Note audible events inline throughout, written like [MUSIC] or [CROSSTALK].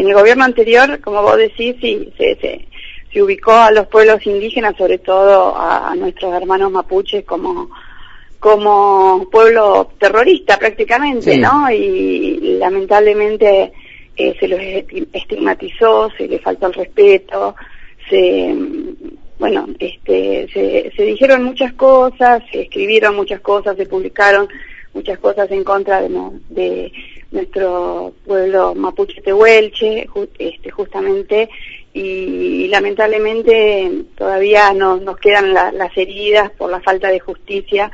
en el gobierno anterior, como vos decís, sí, se, se, se ubicó a los pueblos indígenas, sobre todo a, nuestros hermanos mapuches, como como pueblo terrorista prácticamente, ¿no? Y, lamentablemente eh, se los estigmatizó, se les faltó el respeto, se bueno, este, se, se dijeron muchas cosas, se escribieron muchas cosas, se publicaron muchas cosas en contra de, de nuestro pueblo mapuche tehuelche, este, justamente, y, lamentablemente todavía nos, nos quedan las heridas por la falta de justicia,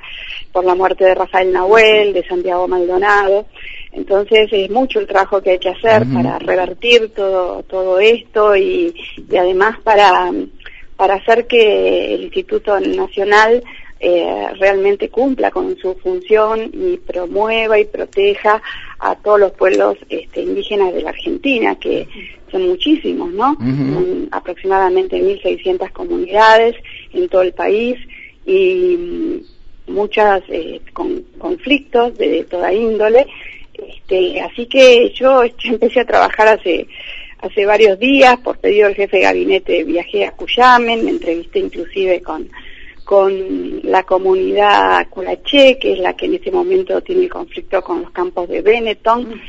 por la muerte de Rafael Nahuel, de Santiago Maldonado. Entonces es mucho el trabajo que hay que hacer para revertir todo, todo esto y, y además para, para hacer que el Instituto Nacional eh, realmente cumpla con su función y promueva y proteja a todos los pueblos este, indígenas de la Argentina, que son muchísimos, ¿no? Son aproximadamente 1.600 comunidades en todo el país y mm, muchos eh, con, conflictos de, toda índole. Este, así que yo [LAUGHS] empecé a trabajar hace hace varios días por pedido del jefe de gabinete viajé a Cuyamen, me entrevisté inclusive con con la comunidad culaché, que es la que en este momento tiene el conflicto con los campos de Benetton.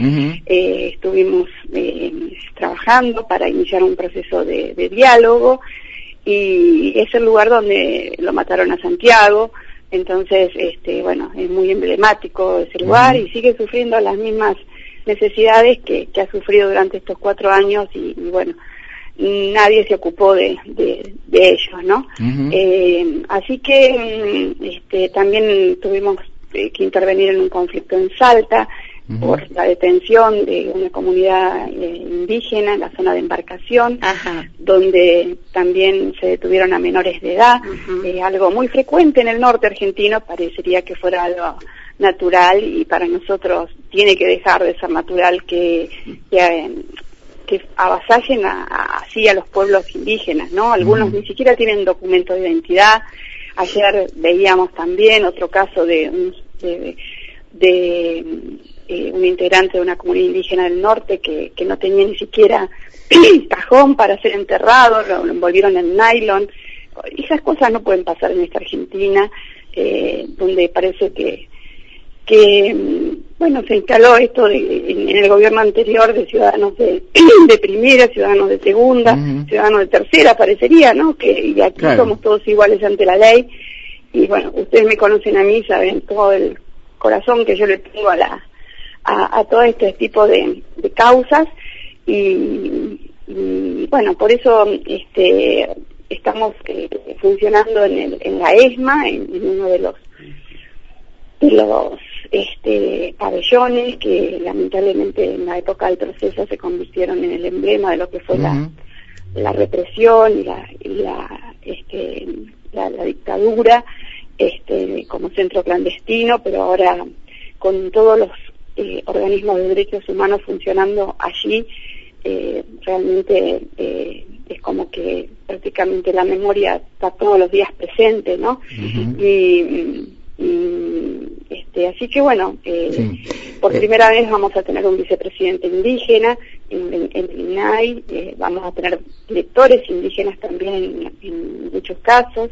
Eh, estuvimos eh, trabajando para iniciar un proceso de, diálogo y es el lugar donde lo mataron a Santiago. Entonces, este, bueno, es muy emblemático ese lugar y sigue sufriendo las mismas necesidades que, ha sufrido durante estos cuatro años y bueno, nadie se ocupó de, de, ellos, ¿no? Eh, así que mm, este, también tuvimos eh, que intervenir en un conflicto en Salta por la detención de una comunidad eh, indígena en la zona de embarcación, donde también se detuvieron a menores de edad, algo muy frecuente en el norte argentino, parecería que fuera algo natural y para nosotros tiene que dejar de ser natural que, que que avasallen así a los pueblos indígenas, ¿no? Algunos ni siquiera tienen documento de identidad. Ayer veíamos también otro caso de un, de, eh, un integrante de una comunidad indígena del norte que, que no tenía ni siquiera [CLEARS THROAT] cajón para ser enterrado, lo, envolvieron en nylon. Esas cosas no pueden pasar en esta Argentina, eh, donde parece que que, bueno, se instaló esto en, el gobierno anterior de ciudadanos de, [CLEARS THROAT] primera, ciudadanos de segunda, ciudadanos de tercera, parecería, ¿no? Que y aquí somos todos iguales ante la ley. Y bueno, ustedes me conocen a mí, saben todo el corazón que yo le tengo a la a, todo este tipo de, causas y, bueno, por eso este estamos eh, funcionando en, el, en la ESMA, en, uno de los de los este, pabellones que lamentablemente en la época del proceso se convirtieron en el emblema de lo que fue la, la represión y la, y la, este, la, dictadura este, como centro clandestino, pero ahora con todos los eh, organismos de derechos humanos funcionando allí, eh, realmente eh, es como que prácticamente la memoria está todos los días presente, ¿no? y, este, así que bueno, eh, por eh, primera vez vamos a tener un vicepresidente indígena en, el INAI, eh, vamos a tener lectores indígenas también en, muchos casos.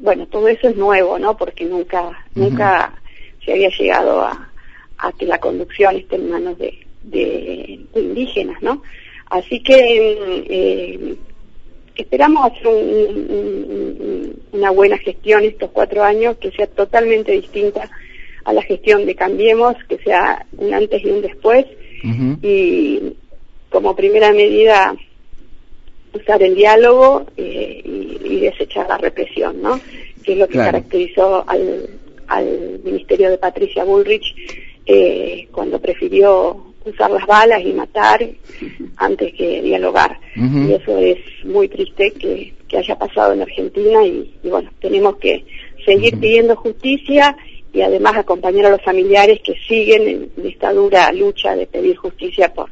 bueno, todo eso es nuevo, ¿no? Porque nunca, nunca se había llegado a, que la conducción esté en manos de, de indígenas, ¿no? Así que esperamos hacer una buena gestión estos cuatro años que sea totalmente distinta a la gestión de Cambiemos, que sea un antes y un después. Y como primera medida, usar el diálogo eh, y, desechar la represión, ¿no? Que es lo que caracterizó al, al ministerio de Patricia Bullrich eh, cuando prefirió usar las balas y matar antes que dialogar. Y eso es muy triste que, haya pasado en Argentina y, bueno, tenemos que seguir pidiendo justicia y además acompañar a los familiares que siguen en esta dura lucha de pedir justicia por,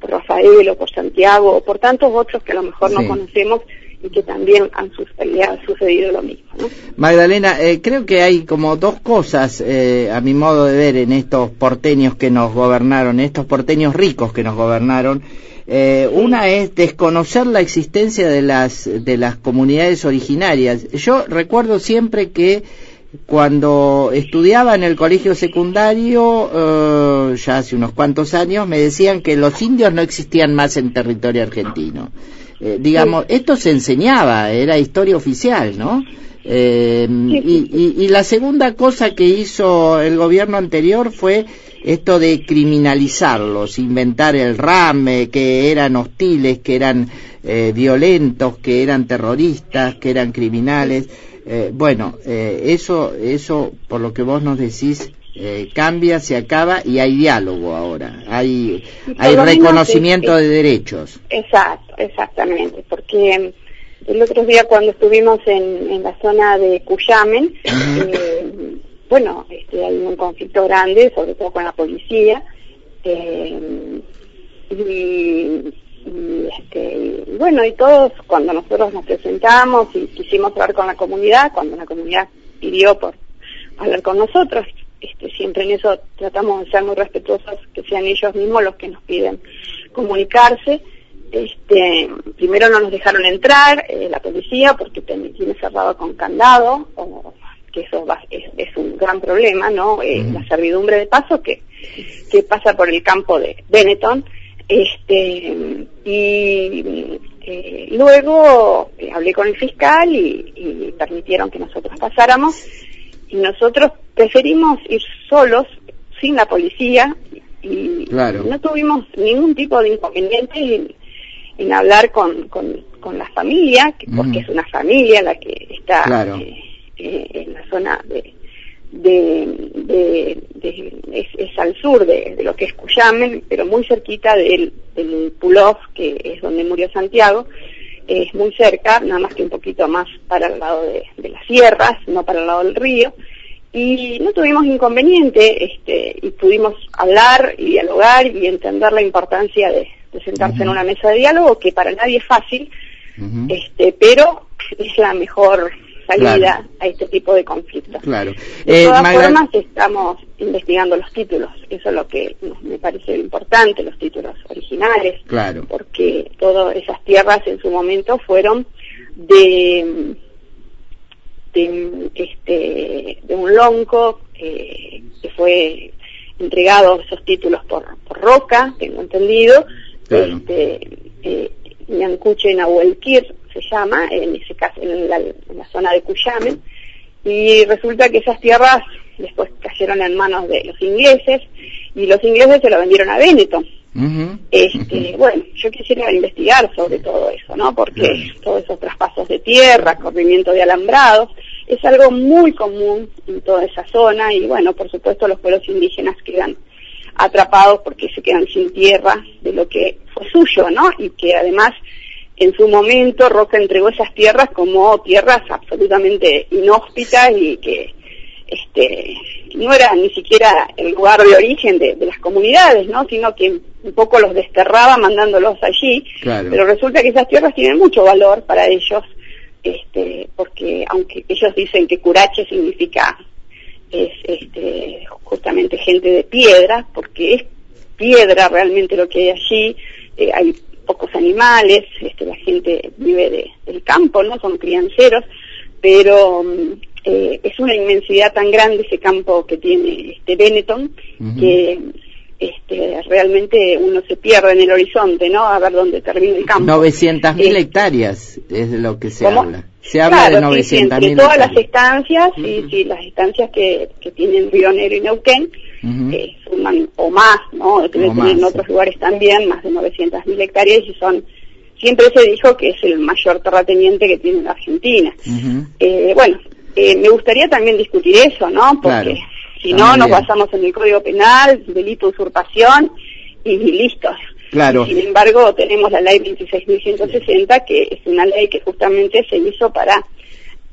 por Rafael o por Santiago o por tantos otros que a lo mejor no conocemos y que también han ha sucedido lo mismo. ¿no? Magdalena, eh, creo que hay como dos cosas, eh, a mi modo de ver, en estos porteños que nos gobernaron, estos porteños ricos que nos gobernaron. Eh, una es desconocer la existencia de las, de las comunidades originarias. Yo recuerdo siempre que cuando estudiaba en el colegio secundario, ya hace unos cuantos años, me decían que los indios no existían más en territorio argentino. Eh, digamos, esto se enseñaba, era historia oficial, ¿no? Eh, y, la segunda cosa que hizo el gobierno anterior fue esto de criminalizarlos, inventar el rame, que eran hostiles, que eran eh, violentos, que eran terroristas, que eran criminales. bueno, eso, eso, por lo que vos nos decís, eh, cambia, se acaba y hay diálogo ahora, hay, hay reconocimiento de derechos. Exacto, exactamente, porque el otro día cuando estuvimos en, en la zona de Cuyamen, eh, bueno, este, hay un conflicto grande, sobre todo con la policía, eh, y, este, bueno, y todos cuando nosotros nos presentamos y quisimos hablar con la comunidad, cuando la comunidad pidió por hablar con nosotros, este, siempre en eso tratamos de ser muy respetuosos, que sean ellos mismos los que nos piden comunicarse. Este, primero no nos dejaron entrar eh, la policía porque tiene cerrado con candado, o, que eso es, un gran problema, ¿no? Eh, la servidumbre de paso que, que pasa por el campo de Benetton. Este, y eh, luego hablé con el fiscal y, y permitieron que nosotros pasáramos. Y nosotros preferimos ir solos, sin la policía, y no tuvimos ningún tipo de inconveniente en, hablar con, con, la familia, porque es una familia la que está eh, eh, en la zona de, de, es, al sur de, lo que es Cuyamen, pero muy cerquita del, del Pulov, que es donde murió Santiago, es muy cerca, nada más que un poquito más para el lado de, las sierras, no para el lado del río, y no tuvimos inconveniente, este, y pudimos hablar y dialogar y entender la importancia de, sentarse en una mesa de diálogo, que para nadie es fácil, este, pero es la mejor salida a este tipo de conflictos. Claro. De todas eh, formas, estamos investigando los títulos. Eso es lo que me parece importante, los títulos originales. Claro. Porque todas esas tierras en su momento fueron de de, este, de un lonco eh, que fue entregado esos títulos por, por Roca, tengo entendido, claro. este, eh, Ñancuche Nahuelquir se llama, en ese caso, en la, zona de Cuyamen, y resulta que esas tierras después cayeron en manos de los ingleses, y los ingleses se lo vendieron a Benetton. este, Bueno, yo quisiera investigar sobre todo eso, ¿no? Porque todos esos traspasos de tierra, corrimiento de alambrados, es algo muy común en toda esa zona y bueno, por supuesto los pueblos indígenas quedan atrapados porque se quedan sin tierra de lo que fue suyo, ¿no? Y que además en su momento Roca entregó esas tierras como tierras absolutamente inhóspitas y que este no era ni siquiera el lugar de origen de, las comunidades, ¿no? Sino que un poco los desterraba mandándolos allí. Pero resulta que esas tierras tienen mucho valor para ellos, este, porque aunque ellos dicen que curache significa es este, justamente gente de piedra, porque es piedra realmente lo que hay allí, eh, hay pocos animales, este, la gente vive de, del campo, ¿no? Son crianceros, pero mm, eh, es una inmensidad tan grande ese campo que tiene este Benetton que este, realmente uno se pierde en el horizonte, ¿no? A ver dónde termina el campo. 900.000 eh, hectáreas es de lo que se habla. Se habla de 900.000 sí, todas las estancias, y sí, las estancias que, que tienen Río Negro y Neuquén, eh, suman o más, ¿no? en otros lugares también, más de 900.000 hectáreas y son, siempre se dijo que es el mayor terrateniente que tiene la Argentina. eh, bueno, eh, me gustaría también discutir eso, ¿no? Porque si no, nos basamos en el Código Penal, delito de usurpación y, listo. Claro. sin embargo, tenemos la ley 26.160, que es una ley que justamente se hizo para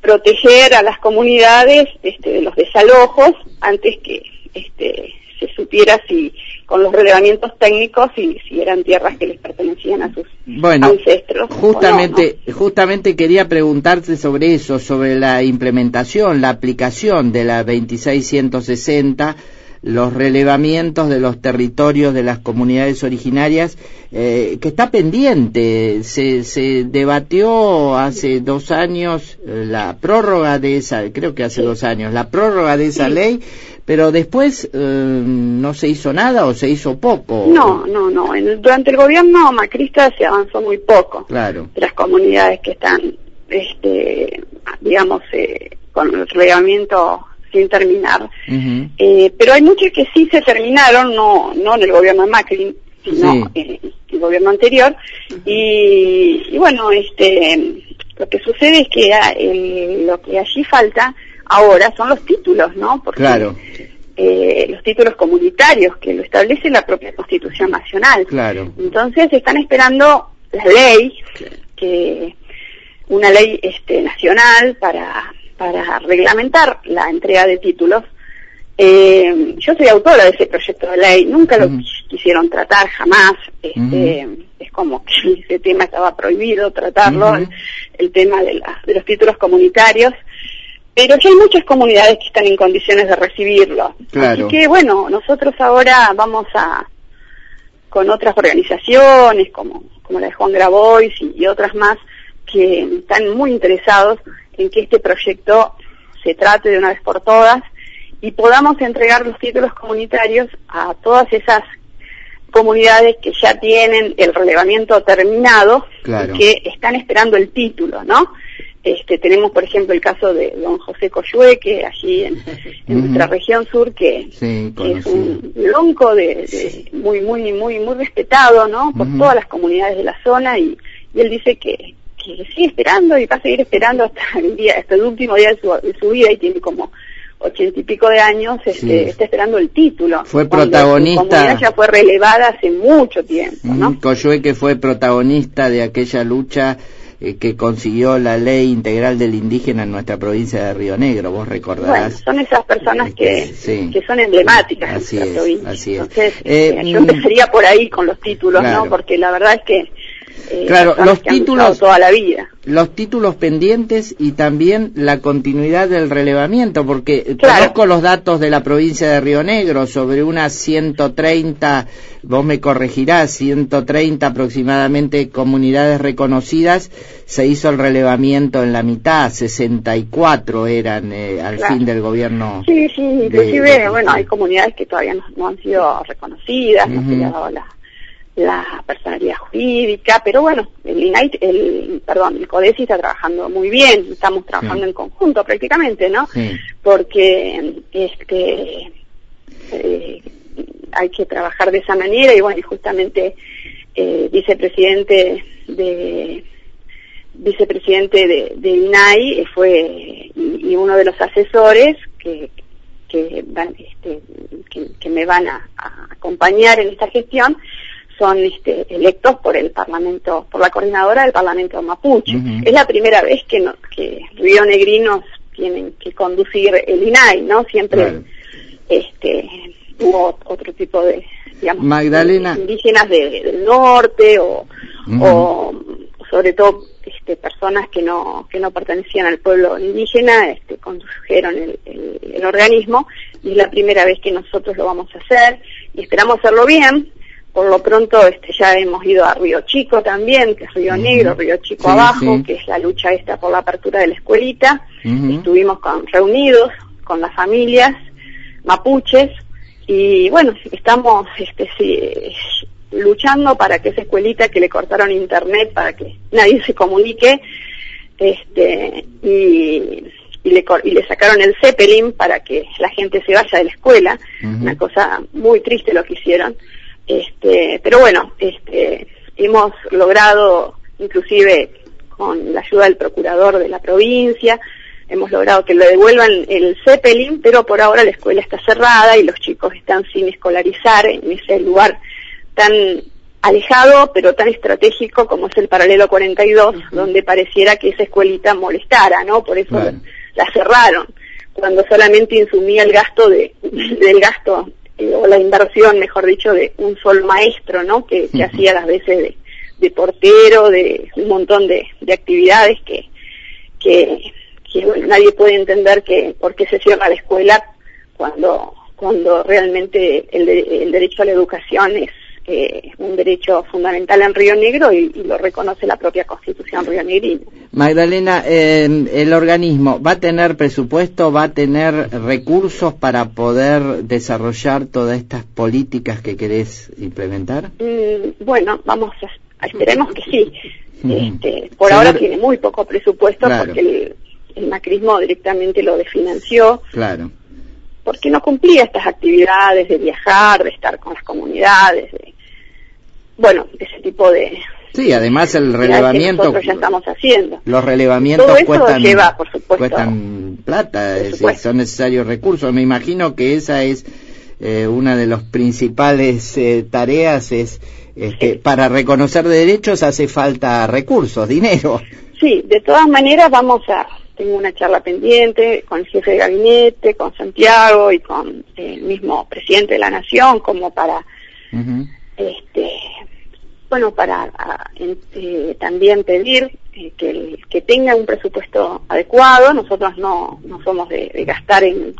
proteger a las comunidades este, de los desalojos antes que este, se supiera si, con los relevamientos técnicos y si eran tierras que les pertenecían a sus bueno, ancestros. Justamente, justamente quería preguntarte sobre eso, sobre la implementación, la aplicación de la 2660 los relevamientos de los territorios de las comunidades originarias, eh, que está pendiente. Se, se debatió hace dos años la prórroga de esa, creo que hace dos años, la prórroga de esa ley, pero después eh, no se hizo nada o se hizo poco. No, no, no. durante el gobierno macrista se avanzó muy poco. Claro. De las comunidades que están, este, digamos, eh, con el relevamiento sin terminar. eh, pero hay muchas que sí se terminaron, no, no en el gobierno de Macri, sino en el gobierno anterior. Y, y, bueno, este, lo que sucede es que el, lo que allí falta ahora son los títulos, ¿no? Porque, claro. Eh, los títulos comunitarios que lo establece la propia Constitución Nacional. Claro. Entonces están esperando la ley, que una ley este, nacional para para reglamentar la entrega de títulos. Eh, yo soy autora de ese proyecto de ley, nunca lo quisieron tratar jamás, este, es como que ese tema estaba prohibido tratarlo, el, tema de, de los títulos comunitarios, pero que hay muchas comunidades que están en condiciones de recibirlo. Así que bueno, nosotros ahora vamos a, con otras organizaciones como, como la de Juan Grabois y otras más, que están muy interesados en que este proyecto se trate de una vez por todas y podamos entregar los títulos comunitarios a todas esas comunidades que ya tienen el relevamiento terminado y que están esperando el título, ¿no? Este, tenemos, por ejemplo, el caso de don José Coyue, que allí en, [LAUGHS] nuestra región sur, que, es un lonco de, muy, muy, muy, muy respetado, ¿no? Por todas las comunidades de la zona y él dice que, que sigue esperando y va a seguir esperando hasta [LAUGHS] el día, hasta el último día de su, vida y tiene como ochenta y pico de años, este, está esperando el título. Fue protagonista. ya fue relevada hace mucho tiempo, ¿no? que fue protagonista de aquella lucha eh, que consiguió la ley integral del indígena en nuestra provincia de Río Negro, vos recordarás. son esas personas que, que son emblemáticas así en nuestra provincia. Así es. Entonces, eh, yo mm, empezaría por ahí con los títulos, ¿no? Porque la verdad es que eh, claro, los títulos toda la vida. Los títulos pendientes y también la continuidad del relevamiento, porque conozco los datos de la provincia de Río Negro sobre unas 130, vos me corregirás, 130 aproximadamente comunidades reconocidas, se hizo el relevamiento en la mitad, 64 eran eh, al fin del gobierno. Sí, sí, inclusive, bueno, hay comunidades que todavía no, han sido reconocidas, no se le ha dado la la personalidad jurídica, pero bueno, el INAI, el, perdón, el CODESI está trabajando muy bien, estamos trabajando en conjunto prácticamente, ¿no? Porque este eh, hay que trabajar de esa manera y bueno, y justamente eh, vicepresidente de vicepresidente de, de INAI fue y, uno de los asesores que que, este, que, me van a acompañar en esta gestión son este, electos por el Parlamento, por la coordinadora del Parlamento Mapuche. Es la primera vez que, no, que Río Negrinos tienen que conducir el INAI, ¿no? Siempre este, hubo otro tipo de, digamos, indígenas del norte o, o sobre todo este, personas que no que no pertenecían al pueblo indígena este, condujeron el, el, organismo y es la primera vez que nosotros lo vamos a hacer y esperamos hacerlo bien por lo pronto este, ya hemos ido a Río Chico también, que es Río Negro, Río Chico abajo, que es la lucha esta por la apertura de la escuelita. Estuvimos con, reunidos con las familias mapuches y bueno, estamos este, sí, luchando para que esa escuelita que le cortaron internet para que nadie se comunique este, y, y, le, y le sacaron el Zeppelin para que la gente se vaya de la escuela, una cosa muy triste lo que hicieron. Este, pero bueno, este, hemos logrado, inclusive con la ayuda del procurador de la provincia, hemos logrado que le devuelvan el Zeppelin, pero por ahora la escuela está cerrada y los chicos están sin escolarizar en ese lugar tan alejado, pero tan estratégico como es el paralelo 42, donde pareciera que esa escuelita molestara, ¿no? Por eso la cerraron, cuando solamente insumía el gasto de, [LAUGHS] del gasto o la inversión, mejor dicho, de un solo maestro, ¿no? Que, hacía las veces de, portero, de un montón de, actividades que, que, nadie puede entender que por qué se cierra la escuela cuando cuando realmente el, el derecho a la educación es eh, un derecho fundamental en Río Negro y, lo reconoce la propia Constitución Río Negrina. Magdalena, eh, el organismo va a tener presupuesto, va a tener recursos para poder desarrollar todas estas políticas que querés implementar. Mm, bueno, vamos a, esperemos que sí. Este, por ahora tiene muy poco presupuesto porque el, el macrismo directamente lo desfinanció. Claro porque no cumplía estas actividades de viajar, de estar con las comunidades, de, bueno, ese tipo de... Sí, además el relevamiento... nosotros ya estamos haciendo. Los relevamientos Todo eso cuestan, lleva, por supuesto, cuestan plata, son necesarios recursos. Me imagino que esa es eh, una de las principales eh, tareas, es este, para reconocer derechos hace falta recursos, dinero. Sí, de todas maneras vamos a tengo una charla pendiente con el jefe de gabinete, con Santiago y con el mismo presidente de la Nación, como para, este, bueno, para eh, también pedir eh, que, que tenga un presupuesto adecuado. Nosotros no, no somos de, gastar en,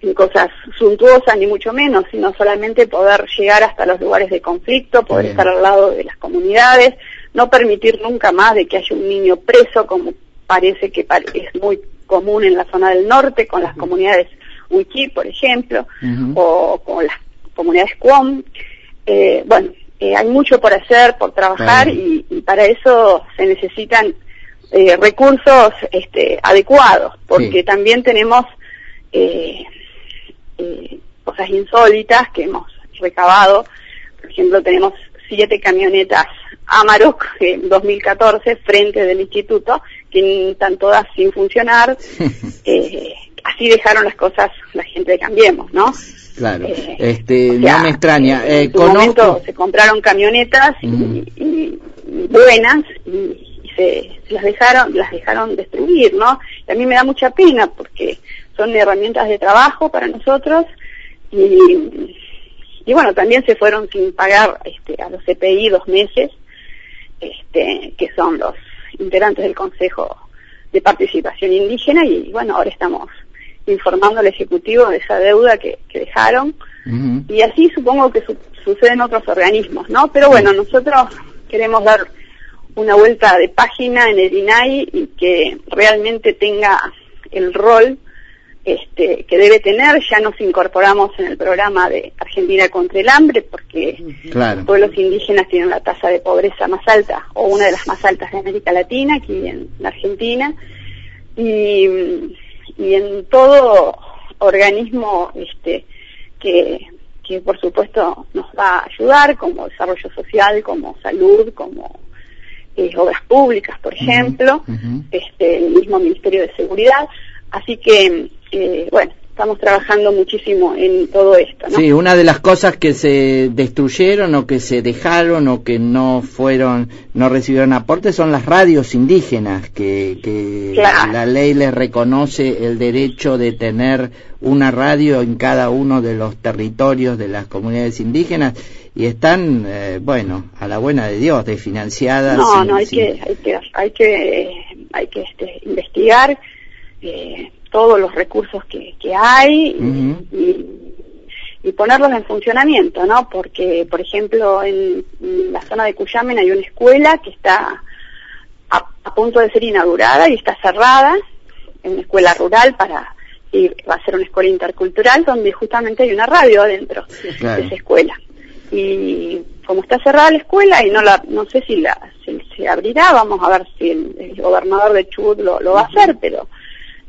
en cosas suntuosas, ni mucho menos, sino solamente poder llegar hasta los lugares de conflicto, poder estar al lado de las comunidades, no permitir nunca más de que haya un niño preso como parece que es muy común en la zona del norte con las comunidades Wiki, por ejemplo, o con las comunidades Quom. Eh, bueno, eh, hay mucho por hacer, por trabajar y, para eso se necesitan eh, recursos este, adecuados, porque también tenemos cosas insólitas que hemos recabado. Por ejemplo, tenemos siete camionetas Amarok en 2014 frente del instituto, que están todas sin funcionar. eh, así dejaron las cosas la gente de Cambiemos, ¿no? Claro, eh, este, no me extraña. En eh, momento se compraron camionetas y, buenas y, se, las dejaron las dejaron destruir, ¿no? Y a mí me da mucha pena porque son herramientas de trabajo para nosotros y, y bueno, también se fueron sin pagar este, a los CPI dos meses este, que son los integrantes del Consejo de Participación Indígena y bueno, ahora estamos informando al Ejecutivo de esa deuda que, dejaron y así supongo que sucede en otros organismos, ¿no? Pero bueno, nosotros queremos dar una vuelta de página en el INAI y que realmente tenga el rol este, que debe tener. Ya nos incorporamos en el programa de Argentina contra el hambre porque los pueblos indígenas tienen la tasa de pobreza más alta o una de las más altas de América Latina, aquí en la Argentina. Y, y en todo organismo este, que, que por supuesto nos va a ayudar, como desarrollo social, como salud, como eh, obras públicas, por ejemplo, este, el mismo Ministerio de Seguridad. Así que eh, bueno, estamos trabajando muchísimo en todo esto. ¿no? Sí, una de las cosas que se destruyeron o que se dejaron o que no fueron, no recibieron aporte son las radios indígenas, que, que la ley les reconoce el derecho de tener una radio en cada uno de los territorios de las comunidades indígenas y están, eh, bueno, a la buena de Dios, desfinanciadas. No, no, hay que, hay que, hay que, hay que este, investigar. Eh, todos los recursos que, que hay y, y, ponerlos en funcionamiento, ¿no? Porque, por ejemplo, en, la zona de Cuyamen hay una escuela que está a, punto de ser inaugurada y está cerrada, en una escuela rural para y va a ser una escuela intercultural donde justamente hay una radio adentro de esa escuela. Y como está cerrada la escuela y no la no sé si la se abrirá, vamos a ver si el, gobernador de Chubut lo, lo va a hacer, pero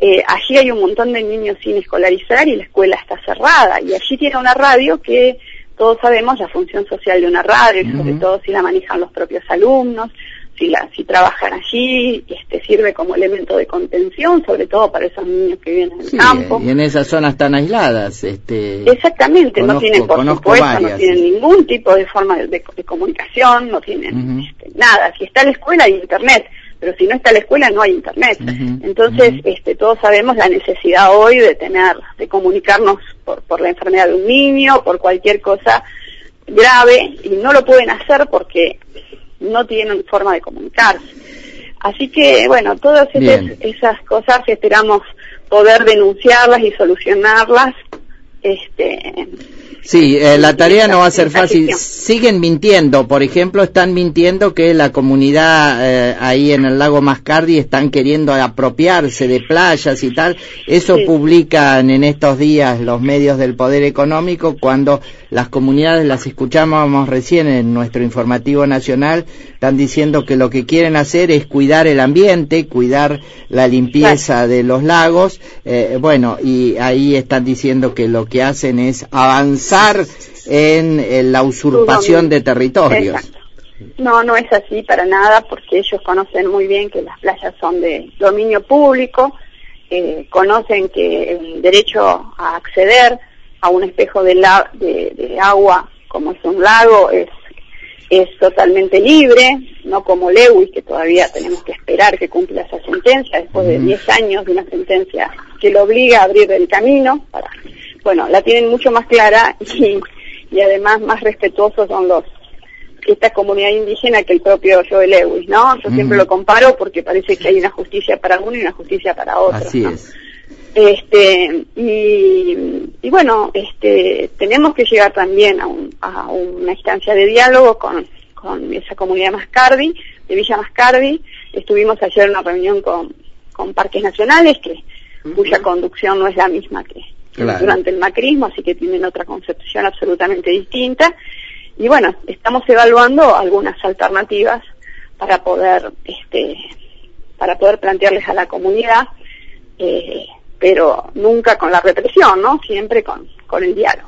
eh, allí hay un montón de niños sin escolarizar y la escuela está cerrada. Y allí tiene una radio que todos sabemos la función social de una radio, y sobre todo si la manejan los propios alumnos, si, la, si trabajan allí, este, sirve como elemento de contención, sobre todo para esos niños que viven en el campo. Y en esas zonas tan aisladas. Este, Exactamente, no tienen, por supuesto, no tienen ningún tipo de forma de, comunicación, no tienen este, nada. Si está la escuela, hay internet pero si no está la escuela no hay internet. Entonces, este, todos sabemos la necesidad hoy de tener, de comunicarnos por, por la enfermedad de un niño, por cualquier cosa grave, y no lo pueden hacer porque no tienen forma de comunicarse. Así que, bueno, todas esas, cosas esperamos poder denunciarlas y solucionarlas. Este, Sí, eh, la tarea no va a ser fácil. Siguen mintiendo, por ejemplo, están mintiendo que la comunidad eh, ahí en el lago Mascardi están queriendo apropiarse de playas y tal. Eso publican en estos días los medios del poder económico cuando las comunidades las escuchábamos recién en nuestro informativo nacional, están diciendo que lo que quieren hacer es cuidar el ambiente, cuidar la limpieza de los lagos. Eh, bueno, y ahí están diciendo que lo que hacen es avanzar en, la usurpación de territorios. No, no es así para nada, porque ellos conocen muy bien que las playas son de dominio público, eh, conocen que el derecho a acceder a un espejo de, la, de, agua como es un lago es, es totalmente libre, no como Lewis, que todavía tenemos que esperar que cumpla esa sentencia después de 10 años de una sentencia que lo obliga a abrir el camino para bueno, la tienen mucho más clara [LAUGHS] y, y además más respetuosos son los esta comunidad indígena que el propio Joel Lewis, ¿no? Yo siempre lo comparo porque parece que hay una justicia para uno y una justicia para otro. Así es. Este, y, y, bueno, este, tenemos que llegar también a, un, a una instancia de diálogo con, con esa comunidad Mascardi, de Villa Mascardi. Estuvimos ayer en una reunión con, con Parques Nacionales, que, cuya conducción no es la misma que, durante el macrismo, así que tienen otra concepción absolutamente distinta. Y bueno, estamos evaluando algunas alternativas para poder, este, para poder plantearles a la comunidad, eh, pero nunca con la represión, ¿no? Siempre con, con el diálogo.